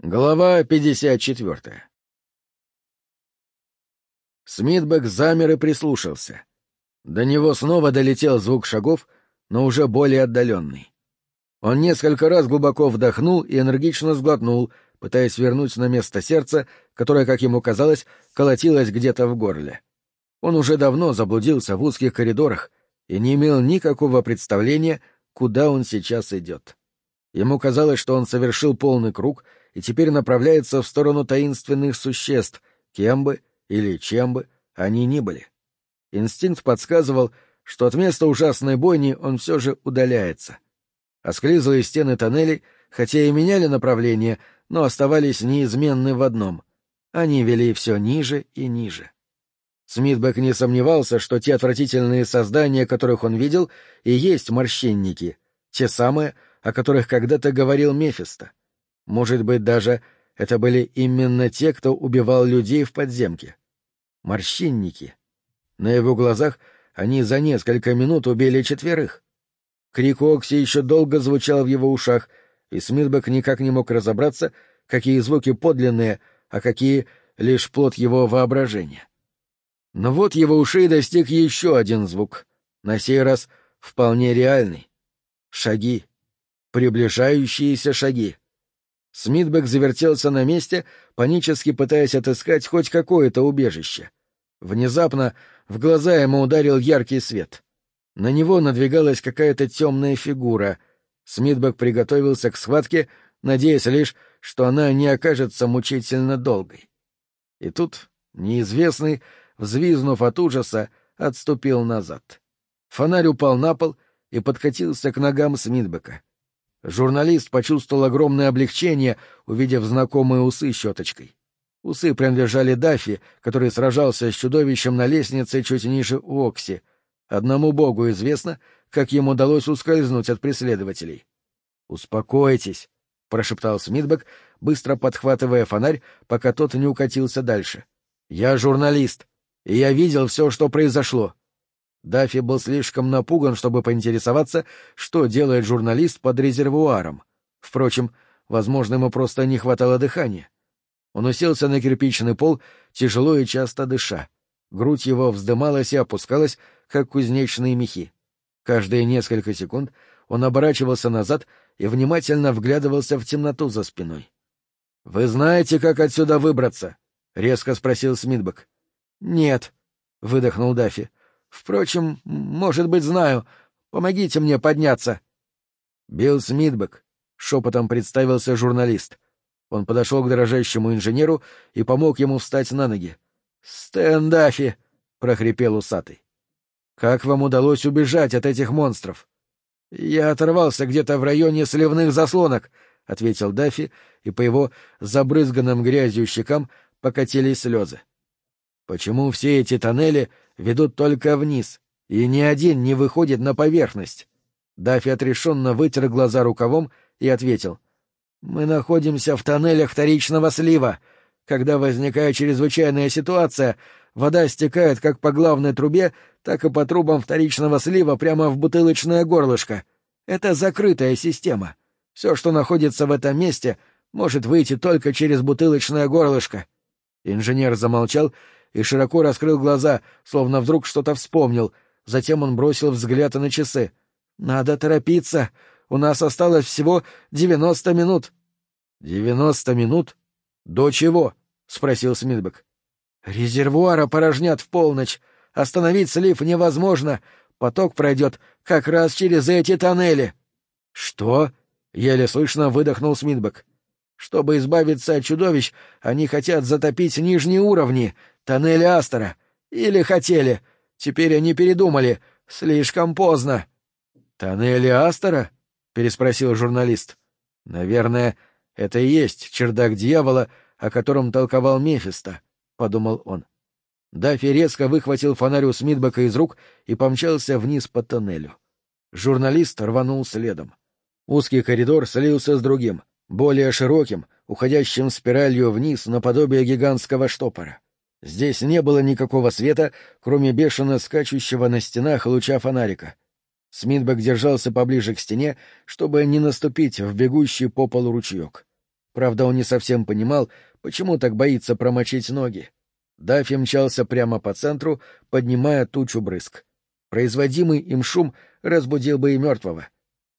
Глава 54 Смитбек замер и прислушался. До него снова долетел звук шагов, но уже более отдаленный. Он несколько раз глубоко вдохнул и энергично сглотнул, пытаясь вернуть на место сердце, которое, как ему казалось, колотилось где-то в горле. Он уже давно заблудился в узких коридорах и не имел никакого представления, куда он сейчас идет. Ему казалось, что он совершил полный круг — и теперь направляется в сторону таинственных существ, кем бы или чем бы они ни были. Инстинкт подсказывал, что от места ужасной бойни он все же удаляется. Осклизлые стены тоннелей, хотя и меняли направление, но оставались неизменны в одном — они вели все ниже и ниже. Смитбек не сомневался, что те отвратительные создания, которых он видел, и есть морщинники, те самые, о которых когда-то говорил Мефисто. Может быть, даже это были именно те, кто убивал людей в подземке. Морщинники. На его глазах они за несколько минут убили четверых. Крик Окси еще долго звучал в его ушах, и Смитбек никак не мог разобраться, какие звуки подлинные, а какие — лишь плод его воображения. Но вот его ушей достиг еще один звук, на сей раз вполне реальный. Шаги. Приближающиеся шаги. Смитбек завертелся на месте, панически пытаясь отыскать хоть какое-то убежище. Внезапно в глаза ему ударил яркий свет. На него надвигалась какая-то темная фигура. Смитбек приготовился к схватке, надеясь лишь, что она не окажется мучительно долгой. И тут неизвестный, взвизнув от ужаса, отступил назад. Фонарь упал на пол и подкатился к ногам Смитбека. Журналист почувствовал огромное облегчение, увидев знакомые усы щеточкой. Усы принадлежали Даффи, который сражался с чудовищем на лестнице чуть ниже Окси. Одному богу известно, как ему удалось ускользнуть от преследователей. «Успокойтесь», — прошептал Смитбек, быстро подхватывая фонарь, пока тот не укатился дальше. «Я журналист, и я видел все, что произошло. Даффи был слишком напуган, чтобы поинтересоваться, что делает журналист под резервуаром. Впрочем, возможно, ему просто не хватало дыхания. Он уселся на кирпичный пол, тяжело и часто дыша. Грудь его вздымалась и опускалась, как кузнечные мехи. Каждые несколько секунд он оборачивался назад и внимательно вглядывался в темноту за спиной. — Вы знаете, как отсюда выбраться? — резко спросил Смитбек. — Нет, — выдохнул Даффи. Впрочем, может быть, знаю. Помогите мне подняться. Билл Смитбек, шепотом представился журналист. Он подошел к дрожащему инженеру и помог ему встать на ноги. «Стэн Даффи!» — прохрипел усатый. «Как вам удалось убежать от этих монстров?» «Я оторвался где-то в районе сливных заслонок», — ответил Даффи, и по его забрызганным грязью щекам покатились слезы. «Почему все эти тоннели ведут только вниз, и ни один не выходит на поверхность. Даффи отрешенно вытер глаза рукавом и ответил. «Мы находимся в тоннелях вторичного слива. Когда возникает чрезвычайная ситуация, вода стекает как по главной трубе, так и по трубам вторичного слива прямо в бутылочное горлышко. Это закрытая система. Все, что находится в этом месте, может выйти только через бутылочное горлышко». Инженер замолчал и широко раскрыл глаза, словно вдруг что-то вспомнил. Затем он бросил взгляд на часы. «Надо торопиться. У нас осталось всего девяносто минут». «Девяносто минут? До чего?» — спросил Смитбек. «Резервуар опорожнят в полночь. Остановить слив невозможно. Поток пройдет как раз через эти тоннели». «Что?» — еле слышно выдохнул Смитбек. «Чтобы избавиться от чудовищ, они хотят затопить нижние уровни, Тоннели Астера. Или хотели. Теперь они передумали. Слишком поздно. Тоннели Астера? переспросил журналист. Наверное, это и есть чердак дьявола, о котором толковал Мефисто, подумал он. Даффи резко выхватил фонарь у Смитбека из рук и помчался вниз по тоннелю. Журналист рванул следом. Узкий коридор слился с другим, более широким, уходящим спиралью вниз наподобие гигантского штопора. Здесь не было никакого света, кроме бешено скачущего на стенах луча фонарика. Смитбек держался поближе к стене, чтобы не наступить в бегущий по полу ручеек. Правда, он не совсем понимал, почему так боится промочить ноги. Даффи мчался прямо по центру, поднимая тучу брызг. Производимый им шум разбудил бы и мертвого.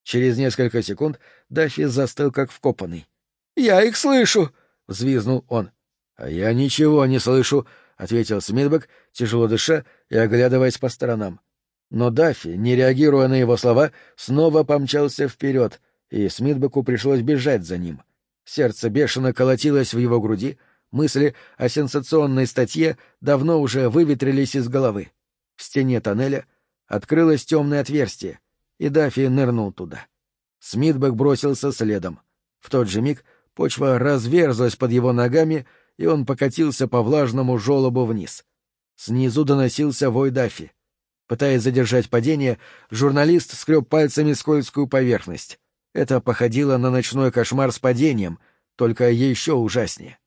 Через несколько секунд Даффи застыл как вкопанный. — Я их слышу! — взвизнул он. — А я ничего не слышу, — ответил Смитбек, тяжело дыша и оглядываясь по сторонам. Но Даффи, не реагируя на его слова, снова помчался вперед, и Смитбеку пришлось бежать за ним. Сердце бешено колотилось в его груди, мысли о сенсационной статье давно уже выветрились из головы. В стене тоннеля открылось темное отверстие, и Даффи нырнул туда. Смитбек бросился следом. В тот же миг почва разверзлась под его ногами, и он покатился по влажному желобу вниз. Снизу доносился вой Даффи. Пытаясь задержать падение, журналист скреб пальцами скользкую поверхность. Это походило на ночной кошмар с падением, только еще ужаснее.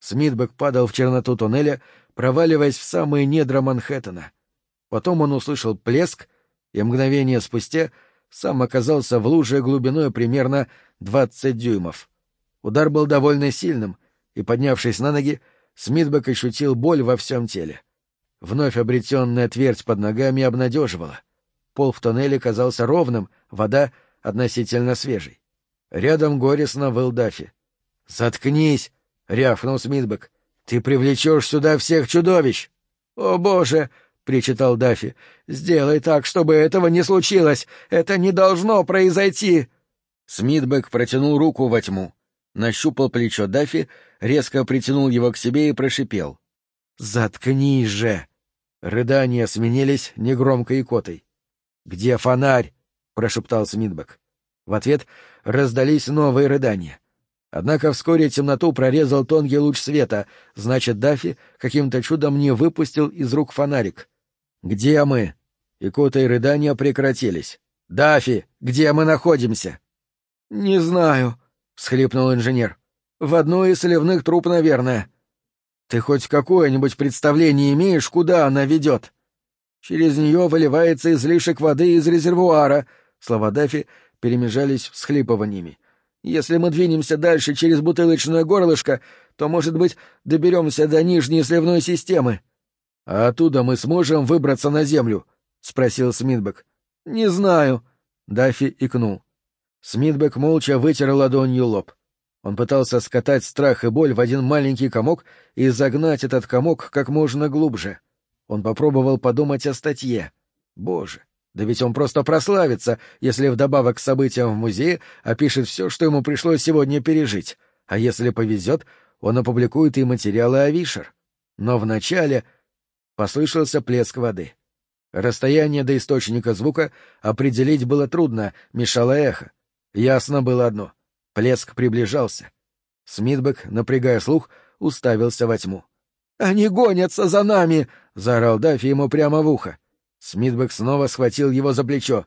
Смитбек падал в черноту туннеля, проваливаясь в самые недра Манхэттена. Потом он услышал плеск, и мгновение спустя сам оказался в луже глубиной примерно двадцать дюймов. Удар был довольно сильным, и, поднявшись на ноги, Смитбек ощутил боль во всем теле. Вновь обретенная твердь под ногами обнадеживала. Пол в тоннеле казался ровным, вода относительно свежей. Рядом горестно выл Даффи. «Заткнись!» — рявкнул Смитбек. «Ты привлечешь сюда всех чудовищ!» «О, боже!» — причитал Даффи. «Сделай так, чтобы этого не случилось! Это не должно произойти!» Смитбек протянул руку во тьму, нащупал плечо Даффи, резко притянул его к себе и прошипел. «Заткнись же!» Рыдания сменились негромкой икотой. «Где фонарь?» — прошептал Смитбек. В ответ раздались новые рыдания. Однако вскоре темноту прорезал тонкий луч света, значит, Даффи каким-то чудом не выпустил из рук фонарик. «Где мы?» Икота и рыдания прекратились. «Даффи, где мы находимся?» «Не знаю», — всхлипнул инженер. «В одной из сливных труб, наверное. Ты хоть какое-нибудь представление имеешь, куда она ведет? Через нее выливается излишек воды из резервуара. Слова Дафи перемежались всхлипываниями. Если мы двинемся дальше через бутылочное горлышко, то, может быть, доберемся до нижней сливной системы. — А оттуда мы сможем выбраться на землю? — спросил Смитбек. — Не знаю. Дафи икнул. Смитбек молча вытер ладонью лоб. Он пытался скатать страх и боль в один маленький комок и загнать этот комок как можно глубже. Он попробовал подумать о статье. Боже, да ведь он просто прославится, если вдобавок к событиям в музее опишет все, что ему пришлось сегодня пережить. А если повезет, он опубликует и материалы о Вишер. Но вначале послышался плеск воды. Расстояние до источника звука определить было трудно, мешало эхо. Ясно было одно — Плеск приближался. Смитбек, напрягая слух, уставился во тьму. «Они гонятся за нами!» — заорал Даффи ему прямо в ухо. Смитбек снова схватил его за плечо.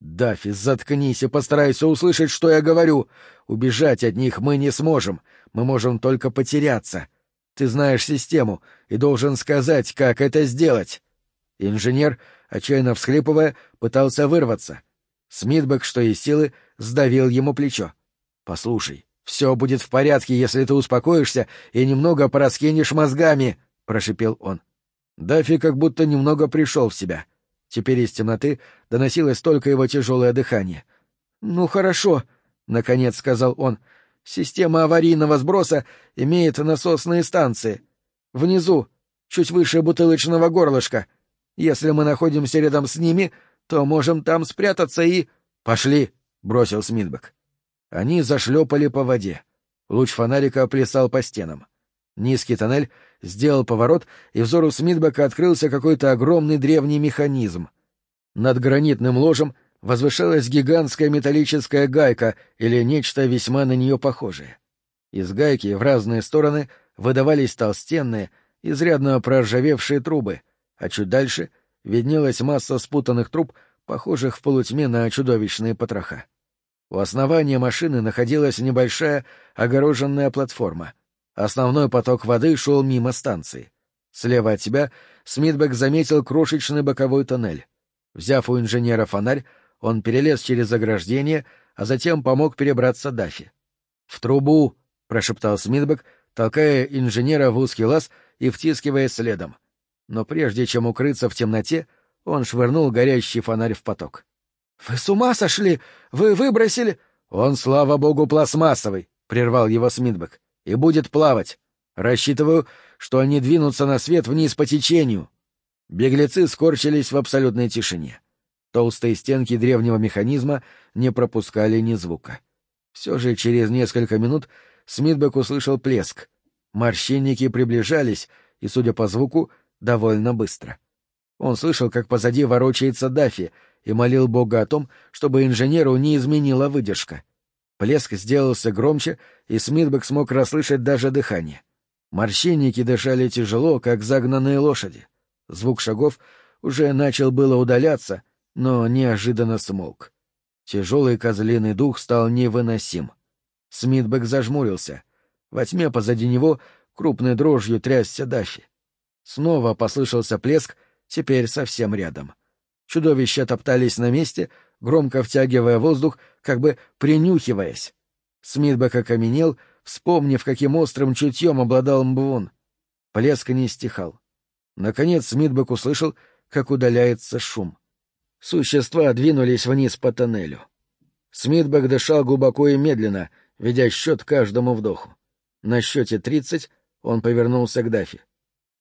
«Даффи, заткнись и постарайся услышать, что я говорю. Убежать от них мы не сможем. Мы можем только потеряться. Ты знаешь систему и должен сказать, как это сделать». Инженер, отчаянно всхлипывая, пытался вырваться. Смитбек, что из силы, сдавил ему плечо. «Послушай, все будет в порядке, если ты успокоишься и немного пораскинешь мозгами», — прошипел он. Даффи как будто немного пришел в себя. Теперь из темноты доносилось только его тяжелое дыхание. «Ну хорошо», — наконец сказал он. «Система аварийного сброса имеет насосные станции. Внизу, чуть выше бутылочного горлышка. Если мы находимся рядом с ними, то можем там спрятаться и...» «Пошли», — бросил Смитбек. Они зашлепали по воде. Луч фонарика плясал по стенам. Низкий тоннель сделал поворот, и взору Смитбека открылся какой-то огромный древний механизм. Над гранитным ложем возвышалась гигантская металлическая гайка или нечто весьма на нее похожее. Из гайки в разные стороны выдавались толстенные, изрядно проржавевшие трубы, а чуть дальше виднелась масса спутанных труб, похожих в полутьме на чудовищные потроха. У основания машины находилась небольшая огороженная платформа. Основной поток воды шел мимо станции. Слева от себя Смитбек заметил крошечный боковой тоннель. Взяв у инженера фонарь, он перелез через ограждение, а затем помог перебраться Дафи. «В трубу!» — прошептал Смитбек, толкая инженера в узкий лаз и втискивая следом. Но прежде чем укрыться в темноте, он швырнул горящий фонарь в поток. — Вы с ума сошли? Вы выбросили... — Он, слава богу, пластмассовый, — прервал его Смитбек, — и будет плавать. Рассчитываю, что они двинутся на свет вниз по течению. Беглецы скорчились в абсолютной тишине. Толстые стенки древнего механизма не пропускали ни звука. Все же через несколько минут Смитбек услышал плеск. Морщинники приближались, и, судя по звуку, довольно быстро. Он слышал, как позади ворочается Дафи, и молил Бога о том, чтобы инженеру не изменила выдержка. Плеск сделался громче, и Смитбек смог расслышать даже дыхание. Морщинники дышали тяжело, как загнанные лошади. Звук шагов уже начал было удаляться, но неожиданно смолк. Тяжелый козлиный дух стал невыносим. Смитбек зажмурился. Во тьме позади него крупной дрожью трясся Даффи. Снова послышался плеск, теперь совсем рядом. Чудовища топтались на месте, громко втягивая воздух, как бы принюхиваясь. Смитбек окаменел, вспомнив, каким острым чутьем обладал Мбвун. Плеск не стихал. Наконец Смитбек услышал, как удаляется шум. Существа двинулись вниз по тоннелю. Смитбек дышал глубоко и медленно, ведя счет каждому вдоху. На счете тридцать он повернулся к Дафи.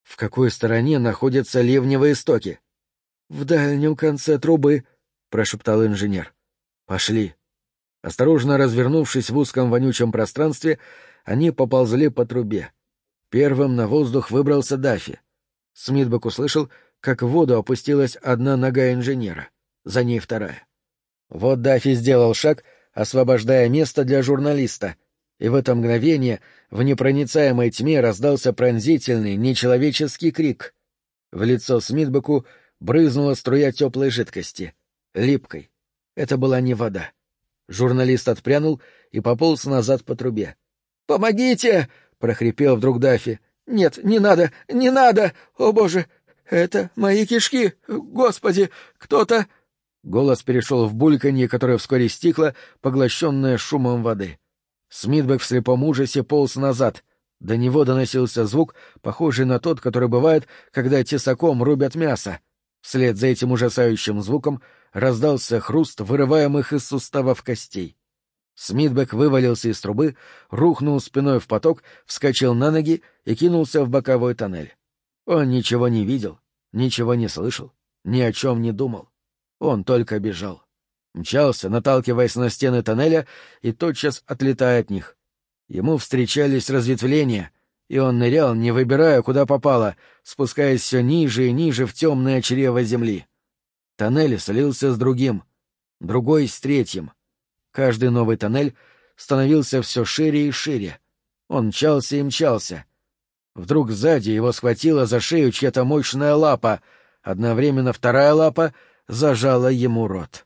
В какой стороне находятся ливневые стоки? — В дальнем конце трубы, — прошептал инженер. — Пошли. Осторожно развернувшись в узком вонючем пространстве, они поползли по трубе. Первым на воздух выбрался Дафи. Смитбек услышал, как в воду опустилась одна нога инженера, за ней вторая. Вот Даффи сделал шаг, освобождая место для журналиста, и в это мгновение в непроницаемой тьме раздался пронзительный, нечеловеческий крик. В лицо Смитбеку брызнула струя теплой жидкости, липкой. Это была не вода. Журналист отпрянул и пополз назад по трубе. «Помогите!» — прохрипел вдруг Даффи. «Нет, не надо, не надо! О, боже! «Это мои кишки! Господи! Кто-то...» Голос перешел в бульканье, которое вскоре стихло, поглощенное шумом воды. Смитбек в слепом ужасе полз назад. До него доносился звук, похожий на тот, который бывает, когда тесаком рубят мясо. Вслед за этим ужасающим звуком раздался хруст вырываемых из суставов костей. Смитбек вывалился из трубы, рухнул спиной в поток, вскочил на ноги и кинулся в боковой тоннель. Он ничего не видел, ничего не слышал, ни о чем не думал. Он только бежал. Мчался, наталкиваясь на стены тоннеля и тотчас отлетая от них. Ему встречались разветвления, и он нырял, не выбирая, куда попало, спускаясь все ниже и ниже в темное чрево земли. Тоннель слился с другим, другой с третьим. Каждый новый тоннель становился все шире и шире. Он мчался и мчался — Вдруг сзади его схватила за шею чья-то мощная лапа, одновременно вторая лапа зажала ему рот.